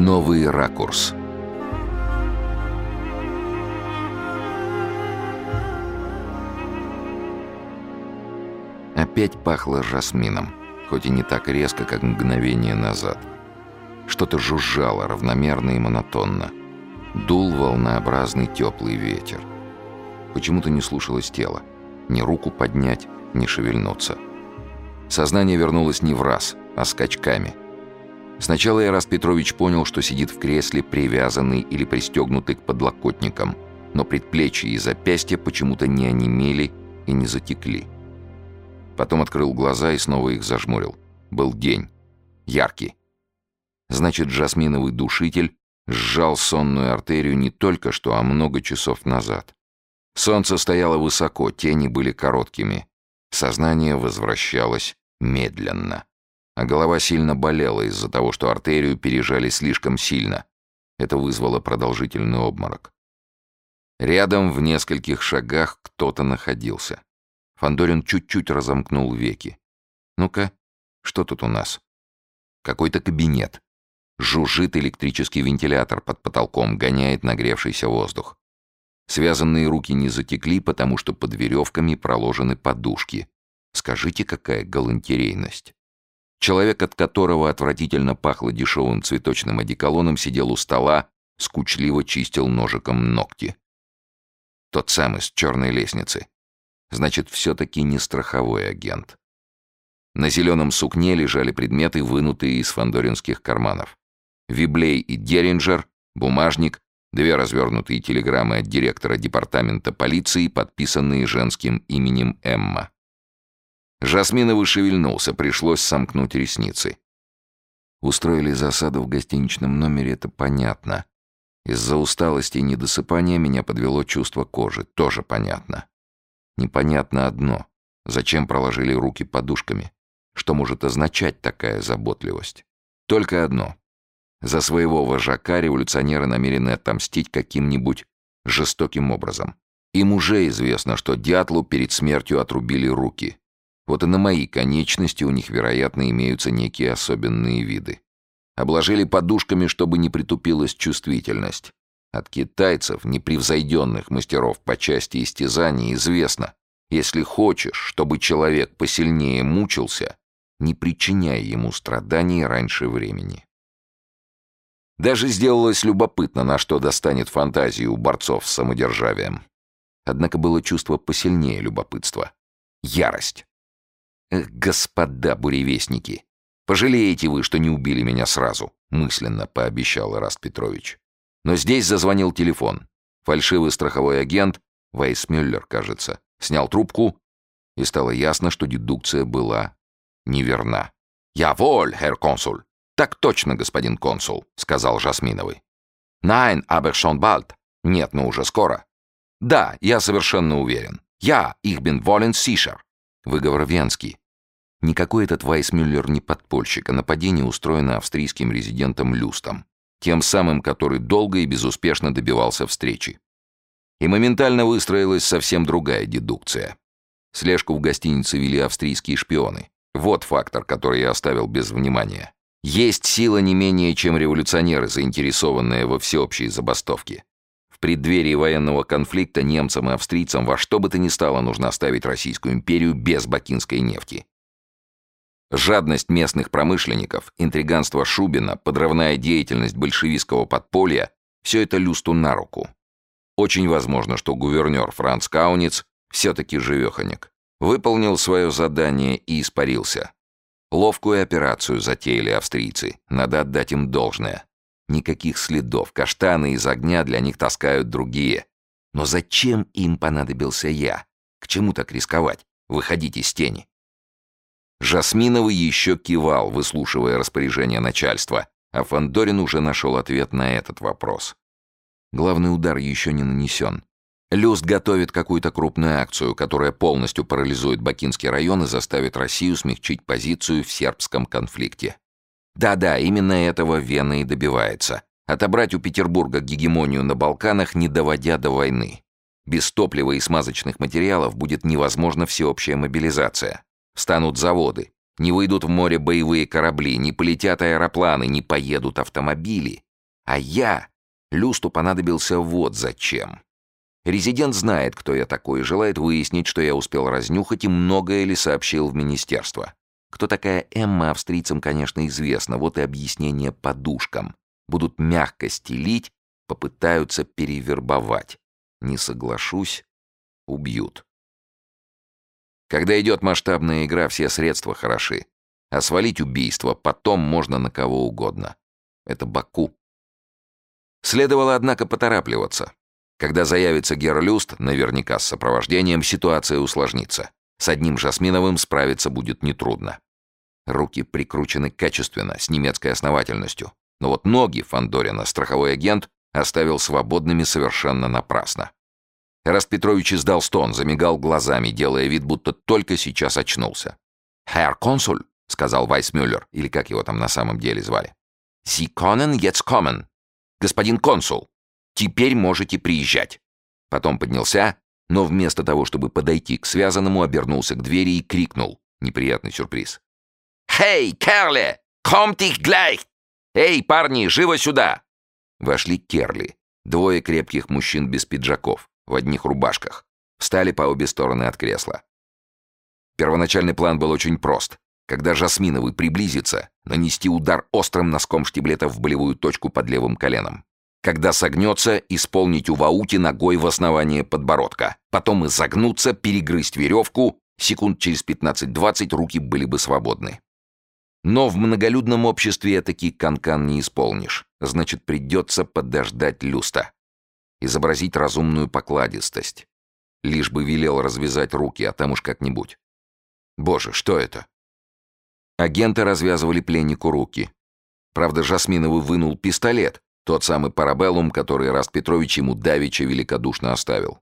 Новый ракурс. Опять пахло жасмином, хоть и не так резко, как мгновение назад. Что-то жужжало равномерно и монотонно. Дул волнообразный теплый ветер. Почему-то не слушалось тело. Ни руку поднять, ни шевельнуться. Сознание вернулось не в раз, а скачками. Сначала Ирас Петрович понял, что сидит в кресле, привязанный или пристегнутый к подлокотникам, но предплечья и запястья почему-то не онемели и не затекли. Потом открыл глаза и снова их зажмурил. Был день. Яркий. Значит, жасминовый душитель сжал сонную артерию не только что, а много часов назад. Солнце стояло высоко, тени были короткими. Сознание возвращалось медленно. А голова сильно болела из-за того, что артерию пережали слишком сильно. Это вызвало продолжительный обморок. Рядом, в нескольких шагах, кто-то находился. Фандорин чуть-чуть разомкнул веки. «Ну-ка, что тут у нас?» «Какой-то кабинет. Жужжит электрический вентилятор под потолком, гоняет нагревшийся воздух. Связанные руки не затекли, потому что под веревками проложены подушки. Скажите, какая галантерейность. Человек, от которого отвратительно пахло дешевым цветочным одеколоном, сидел у стола, скучливо чистил ножиком ногти. Тот самый с черной лестницы. Значит, все-таки не страховой агент. На зеленом сукне лежали предметы, вынутые из фандоринских карманов. Виблей и Деринджер, бумажник, две развернутые телеграммы от директора департамента полиции, подписанные женским именем Эмма. Жасминов шевельнулся, пришлось сомкнуть ресницы. Устроили засаду в гостиничном номере, это понятно. Из-за усталости и недосыпания меня подвело чувство кожи, тоже понятно. Непонятно одно. Зачем проложили руки подушками? Что может означать такая заботливость? Только одно. За своего вожака революционеры намерены отомстить каким-нибудь жестоким образом. Им уже известно, что дятлу перед смертью отрубили руки. Вот и на мои конечности у них, вероятно, имеются некие особенные виды. Обложили подушками, чтобы не притупилась чувствительность. От китайцев, непревзойденных мастеров по части истязаний, известно, если хочешь, чтобы человек посильнее мучился, не причиняй ему страданий раньше времени. Даже сделалось любопытно, на что достанет фантазию у борцов с самодержавием. Однако было чувство посильнее любопытства. Ярость. Эх, господа буревестники, пожалеете вы, что не убили меня сразу, мысленно пообещал Ираст Петрович. Но здесь зазвонил телефон. Фальшивый страховой агент, Вайсмюллер, кажется, снял трубку, и стало ясно, что дедукция была неверна. «Я воль, хер консуль!» «Так точно, господин консул», — сказал Жасминовый. «Найн, aber schon bald». «Нет, но уже скоро». «Да, я совершенно уверен. Я, ich bin wollen sicher». Выговор венский. Никакой этот Вайсмюллер не подпольщик, а нападение устроено австрийским резидентом Люстом, тем самым, который долго и безуспешно добивался встречи. И моментально выстроилась совсем другая дедукция. Слежку в гостинице вели австрийские шпионы. Вот фактор, который я оставил без внимания. Есть сила не менее, чем революционеры, заинтересованные во всеобщей забастовке. В преддверии военного конфликта немцам и австрийцам во что бы то ни стало нужно оставить Российскую империю без бакинской нефти. Жадность местных промышленников, интриганство Шубина, подрывная деятельность большевистского подполья – все это люсту на руку. Очень возможно, что гувернер Франц Кауниц все-таки живеханик. Выполнил свое задание и испарился. Ловкую операцию затеяли австрийцы, надо отдать им должное. Никаких следов, каштаны из огня для них таскают другие. Но зачем им понадобился я? К чему так рисковать? Выходить из тени. Жасминовый еще кивал, выслушивая распоряжение начальства, а Фандорин уже нашел ответ на этот вопрос. Главный удар еще не нанесен. Люст готовит какую-то крупную акцию, которая полностью парализует Бакинский район и заставит Россию смягчить позицию в сербском конфликте. Да-да, именно этого Вена и добивается. Отобрать у Петербурга гегемонию на Балканах, не доводя до войны. Без топлива и смазочных материалов будет невозможна всеобщая мобилизация. Станут заводы, не выйдут в море боевые корабли, не полетят аэропланы, не поедут автомобили. А я... Люсту понадобился вот зачем. Резидент знает, кто я такой, и желает выяснить, что я успел разнюхать и многое ли сообщил в министерство. Кто такая Эмма, австрийцам, конечно, известно, вот и объяснение подушкам. Будут мягко стелить, попытаются перевербовать. Не соглашусь, убьют. Когда идет масштабная игра, все средства хороши. А свалить убийство потом можно на кого угодно. Это Баку. Следовало, однако, поторапливаться. Когда заявится Герлюст, наверняка с сопровождением, ситуация усложнится. С одним Жасминовым справиться будет нетрудно. Руки прикручены качественно, с немецкой основательностью. Но вот ноги Фандорина страховой агент оставил свободными совершенно напрасно. Эраст Петрович издал стон, замигал глазами, делая вид, будто только сейчас очнулся. «Herr консуль», — сказал Вайсмюллер, или как его там на самом деле звали. «Sie können jetzt kommen». «Господин консул, теперь можете приезжать». Потом поднялся, но вместо того, чтобы подойти к связанному, обернулся к двери и крикнул. Неприятный сюрприз. «Хей, Керле! Kommt ich gleich!» «Эй, парни, живо сюда!» Вошли Керли, двое крепких мужчин без пиджаков, в одних рубашках. Встали по обе стороны от кресла. Первоначальный план был очень прост. Когда Жасминовый приблизится, нанести удар острым носком штиблета в болевую точку под левым коленом. Когда согнется, исполнить у Ваути ногой в основание подбородка. Потом изогнуться, перегрызть веревку. Секунд через 15-20 руки были бы свободны. Но в многолюдном обществе таки канкан не исполнишь. Значит, придется подождать люста. Изобразить разумную покладистость. Лишь бы велел развязать руки, а там уж как-нибудь. Боже, что это? Агенты развязывали пленнику руки. Правда, Жасминовый вынул пистолет, тот самый парабеллум, который Раст Петрович ему давеча великодушно оставил.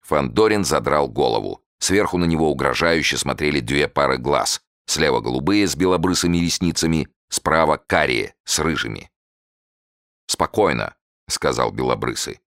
Фандорин задрал голову. Сверху на него угрожающе смотрели две пары глаз. Слева голубые с белобрысыми ресницами, справа карие с рыжими. «Спокойно», — сказал белобрысый.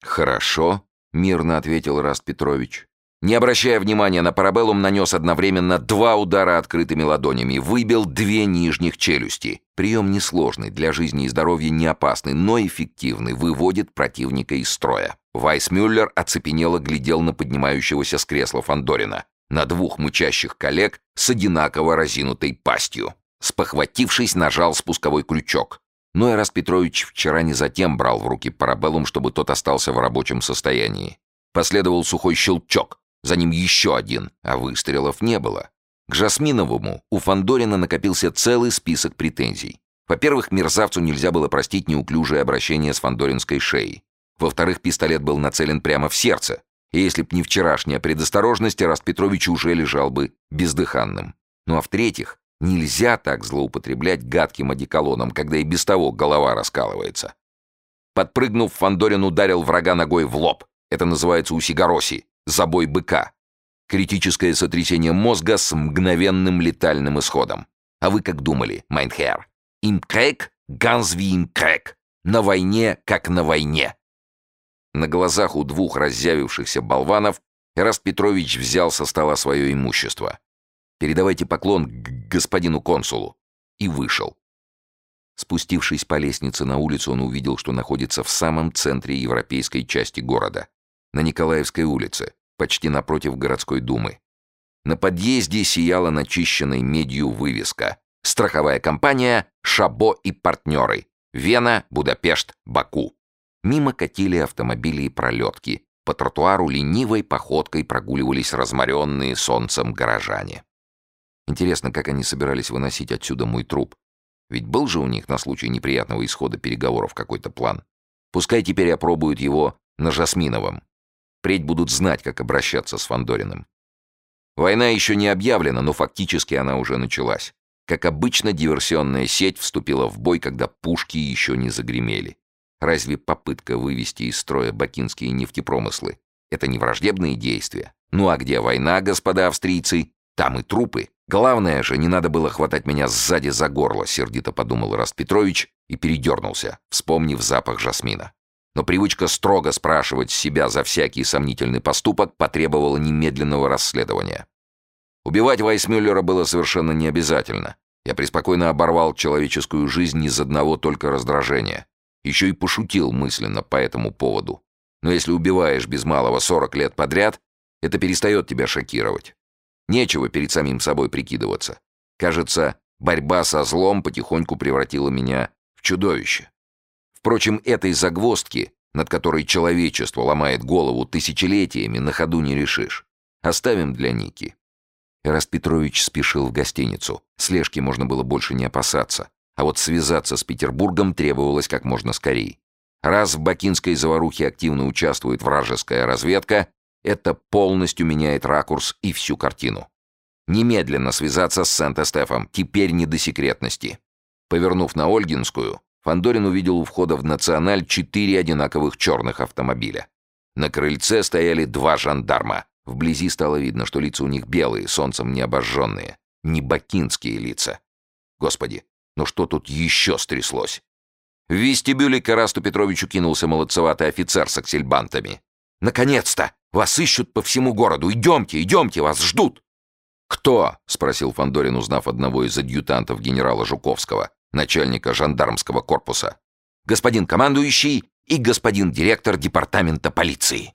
«Хорошо», — мирно ответил Раст Петрович. Не обращая внимания на парабеллум, нанес одновременно два удара открытыми ладонями, выбил две нижних челюсти. Прием несложный, для жизни и здоровья не опасный, но эффективный, выводит противника из строя. Вайсмюллер оцепенело глядел на поднимающегося с кресла Фандорина, на двух мычащих коллег с одинаково разинутой пастью. Спохватившись, нажал спусковой крючок. Но Эраст Петрович вчера не затем брал в руки парабеллум, чтобы тот остался в рабочем состоянии. Последовал сухой щелчок, за ним еще один, а выстрелов не было. К Жасминовому у Фандорина накопился целый список претензий. Во-первых, мерзавцу нельзя было простить неуклюжее обращение с фандоринской шеей. Во-вторых, пистолет был нацелен прямо в сердце. И если б не вчерашняя предосторожность, Раст Петрович уже лежал бы бездыханным. Ну а в-третьих, нельзя так злоупотреблять гадким одеколоном, когда и без того голова раскалывается. Подпрыгнув, Фандорин ударил врага ногой в лоб. Это называется усигороси. Забой быка. Критическое сотрясение мозга с мгновенным летальным исходом. А вы как думали, mein Herr? Im Krieg, ganz wie im Krieg. На войне, как на войне. На глазах у двух раззявившихся болванов Эраст Петрович взял со стола свое имущество. «Передавайте поклон господину консулу». И вышел. Спустившись по лестнице на улицу, он увидел, что находится в самом центре европейской части города на Николаевской улице, почти напротив городской думы. На подъезде сияла начищенной медью вывеска. Страховая компания «Шабо и партнеры». Вена, Будапешт, Баку. Мимо катили автомобили и пролетки. По тротуару ленивой походкой прогуливались разморенные солнцем горожане. Интересно, как они собирались выносить отсюда мой труп. Ведь был же у них на случай неприятного исхода переговоров какой-то план. Пускай теперь опробуют его на Жасминовом. Впредь будут знать, как обращаться с Фандориным. Война еще не объявлена, но фактически она уже началась. Как обычно, диверсионная сеть вступила в бой, когда пушки еще не загремели. Разве попытка вывести из строя бакинские нефтепромыслы — это не враждебные действия? Ну а где война, господа австрийцы? Там и трупы. Главное же, не надо было хватать меня сзади за горло, сердито подумал Раст Петрович и передернулся, вспомнив запах жасмина но привычка строго спрашивать себя за всякий сомнительный поступок потребовала немедленного расследования. Убивать Вайсмюллера было совершенно не обязательно. Я преспокойно оборвал человеческую жизнь из одного только раздражения. Еще и пошутил мысленно по этому поводу. Но если убиваешь без малого 40 лет подряд, это перестает тебя шокировать. Нечего перед самим собой прикидываться. Кажется, борьба со злом потихоньку превратила меня в чудовище. Впрочем, этой загвоздки, над которой человечество ломает голову тысячелетиями, на ходу не решишь. Оставим для Ники. Эраст Петрович спешил в гостиницу. Слежки можно было больше не опасаться. А вот связаться с Петербургом требовалось как можно скорее. Раз в бакинской заварухе активно участвует вражеская разведка, это полностью меняет ракурс и всю картину. Немедленно связаться с Сент-Эстефом, теперь не до секретности. Повернув на Ольгинскую, Фандорин увидел у входа в «Националь» четыре одинаковых черных автомобиля. На крыльце стояли два жандарма. Вблизи стало видно, что лица у них белые, солнцем не обожженные. Не бакинские лица. Господи, ну что тут еще стряслось? В вестибюле к Карасту Петровичу кинулся молодцеватый офицер с аксельбантами. «Наконец-то! Вас ищут по всему городу! Идемте, идемте, вас ждут!» «Кто?» — спросил Фандорин, узнав одного из адъютантов генерала Жуковского, начальника жандармского корпуса. «Господин командующий и господин директор департамента полиции».